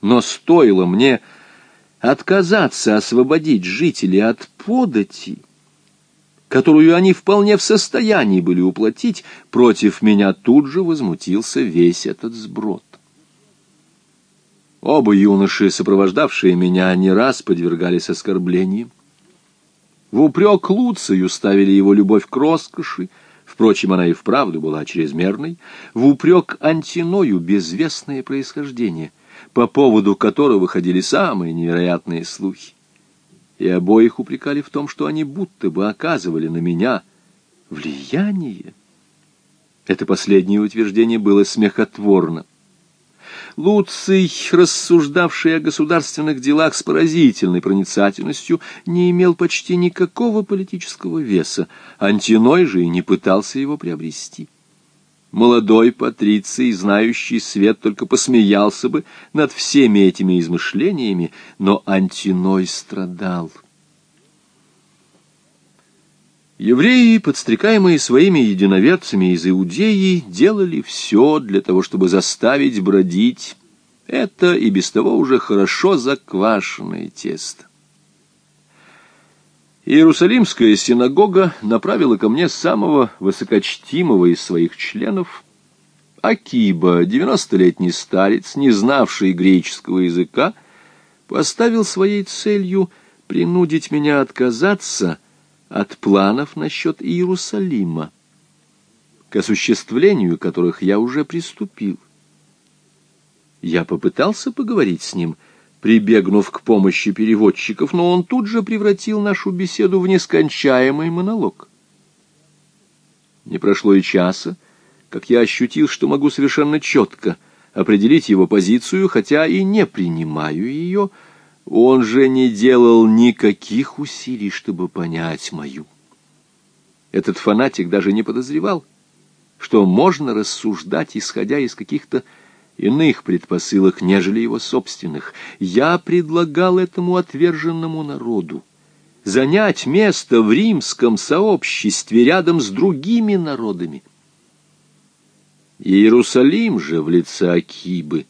Но стоило мне отказаться освободить жителей от подати, которую они вполне в состоянии были уплатить, против меня тут же возмутился весь этот сброд. Оба юноши, сопровождавшие меня, не раз подвергались оскорблениям. В упрек Луцию ставили его любовь к роскоши, впрочем, она и вправду была чрезмерной, в упрек Антиною безвестное происхождение, по поводу которого выходили самые невероятные слухи. И обоих упрекали в том, что они будто бы оказывали на меня влияние. Это последнее утверждение было смехотворно. Луций, рассуждавший о государственных делах с поразительной проницательностью, не имел почти никакого политического веса, Антиной же и не пытался его приобрести. Молодой патриций, знающий свет, только посмеялся бы над всеми этими измышлениями, но Антиной страдал. Евреи, подстрекаемые своими единоверцами из Иудеи, делали все для того, чтобы заставить бродить это и без того уже хорошо заквашенное тесто. Иерусалимская синагога направила ко мне самого высокочтимого из своих членов, Акиба, девяностолетний старец, не знавший греческого языка, поставил своей целью принудить меня отказаться — от планов насчет Иерусалима, к осуществлению которых я уже приступил. Я попытался поговорить с ним, прибегнув к помощи переводчиков, но он тут же превратил нашу беседу в нескончаемый монолог. Не прошло и часа, как я ощутил, что могу совершенно четко определить его позицию, хотя и не принимаю ее, — он же не делал никаких усилий, чтобы понять мою. Этот фанатик даже не подозревал, что можно рассуждать, исходя из каких-то иных предпосылок, нежели его собственных. Я предлагал этому отверженному народу занять место в римском сообществе рядом с другими народами. Иерусалим же в лице Акибы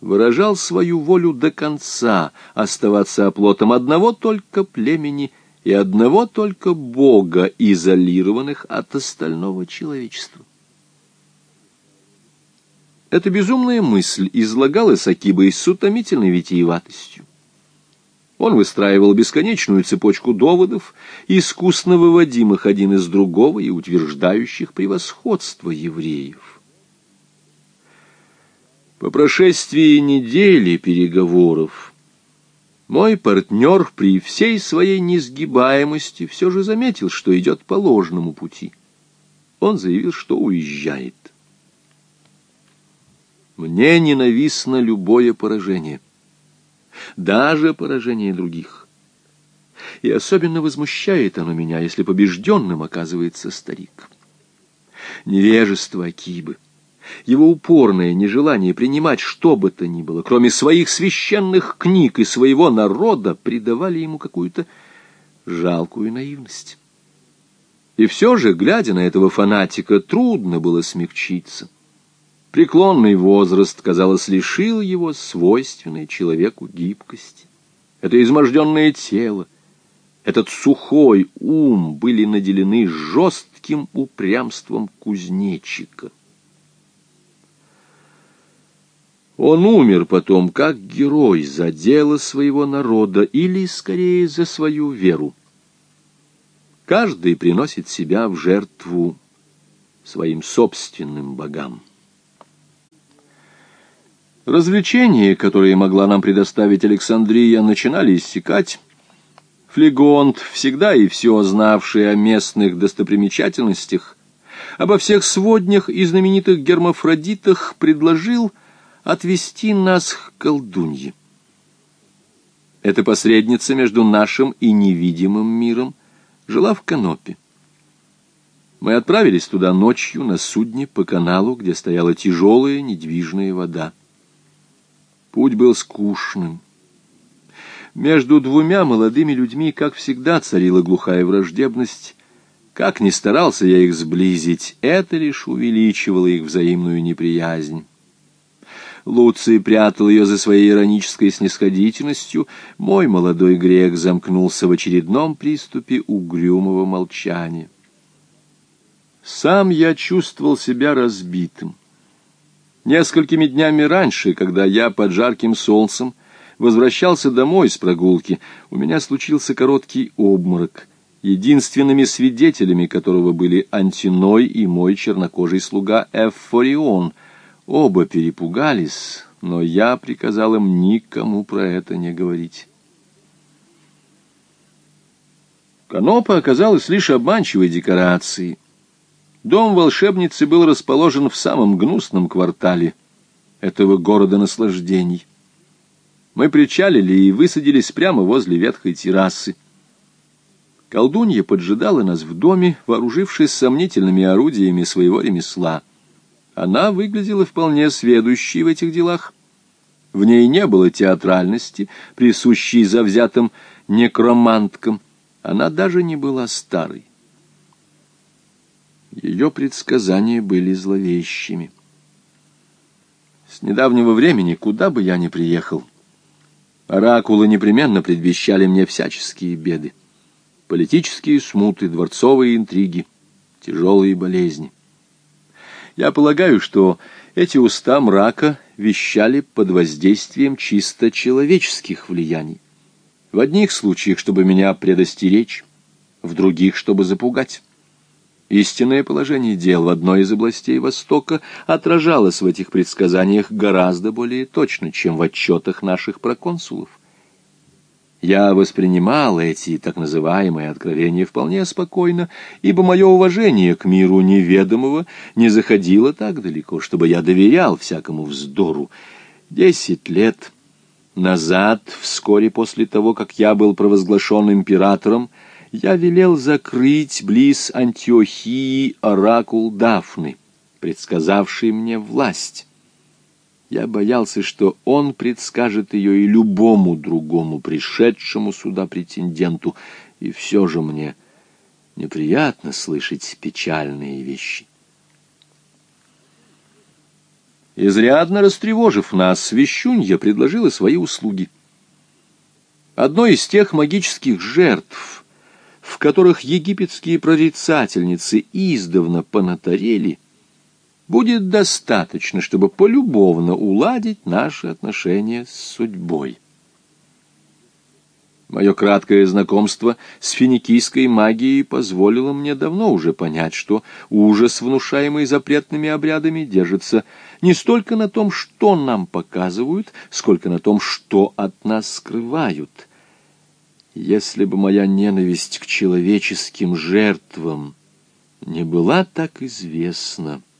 выражал свою волю до конца оставаться оплотом одного только племени и одного только Бога, изолированных от остального человечества. Эта безумная мысль излагалась Акибой с утомительной витиеватостью. Он выстраивал бесконечную цепочку доводов, искусно выводимых один из другого и утверждающих превосходство евреев. По прошествии недели переговоров мой партнер при всей своей несгибаемости все же заметил, что идет по ложному пути. Он заявил, что уезжает. Мне ненавистно любое поражение, даже поражение других. И особенно возмущает оно меня, если побежденным оказывается старик. Невежество Акибы — его упорное нежелание принимать что бы то ни было, кроме своих священных книг и своего народа, придавали ему какую-то жалкую наивность. И все же, глядя на этого фанатика, трудно было смягчиться. Преклонный возраст, казалось, лишил его свойственной человеку гибкости. Это изможденное тело, этот сухой ум были наделены жестким упрямством кузнечика. Он умер потом как герой за дело своего народа или, скорее, за свою веру. Каждый приносит себя в жертву своим собственным богам. Развлечения, которые могла нам предоставить Александрия, начинали иссякать. Флегонт, всегда и все знавший о местных достопримечательностях, обо всех своднях и знаменитых гермафродитах, предложил — отвести нас к колдунье. Эта посредница между нашим и невидимым миром жила в Канопе. Мы отправились туда ночью на судне по каналу, где стояла тяжелая недвижная вода. Путь был скучным. Между двумя молодыми людьми, как всегда, царила глухая враждебность. Как ни старался я их сблизить, это лишь увеличивало их взаимную неприязнь. Луций прятал ее за своей иронической снисходительностью, мой молодой грек замкнулся в очередном приступе угрюмого молчания. Сам я чувствовал себя разбитым. Несколькими днями раньше, когда я под жарким солнцем возвращался домой с прогулки, у меня случился короткий обморок, единственными свидетелями которого были Антиной и мой чернокожий слуга Эфорион. Оба перепугались, но я приказал им никому про это не говорить. Канопа оказалась лишь обманчивой декорацией. Дом волшебницы был расположен в самом гнусном квартале этого города наслаждений. Мы причалили и высадились прямо возле ветхой террасы. Колдунья поджидала нас в доме, вооружившись сомнительными орудиями своего ремесла. Она выглядела вполне сведущей в этих делах. В ней не было театральности, присущей завзятым некроманткам. Она даже не была старой. Ее предсказания были зловещими. С недавнего времени, куда бы я ни приехал, оракулы непременно предвещали мне всяческие беды. Политические смуты, дворцовые интриги, тяжелые болезни. Я полагаю, что эти уста мрака вещали под воздействием чисто человеческих влияний. В одних случаях, чтобы меня предостеречь, в других, чтобы запугать. Истинное положение дел в одной из областей Востока отражалось в этих предсказаниях гораздо более точно, чем в отчетах наших проконсулов. Я воспринимал эти так называемые откровения вполне спокойно, ибо мое уважение к миру неведомого не заходило так далеко, чтобы я доверял всякому вздору. Десять лет назад, вскоре после того, как я был провозглашен императором, я велел закрыть близ Антиохии оракул Дафны, предсказавший мне власть. Я боялся, что он предскажет ее и любому другому пришедшему сюда претенденту, и все же мне неприятно слышать печальные вещи. Изрядно растревожив нас, Вещунья предложила свои услуги. Одной из тех магических жертв, которых египетские прорицательницы издавна понатарели, будет достаточно, чтобы полюбовно уладить наши отношения с судьбой. Мое краткое знакомство с финикийской магией позволило мне давно уже понять, что ужас, внушаемый запретными обрядами, держится не столько на том, что нам показывают, сколько на том, что от нас скрывают — если бы моя ненависть к человеческим жертвам не была так известна, —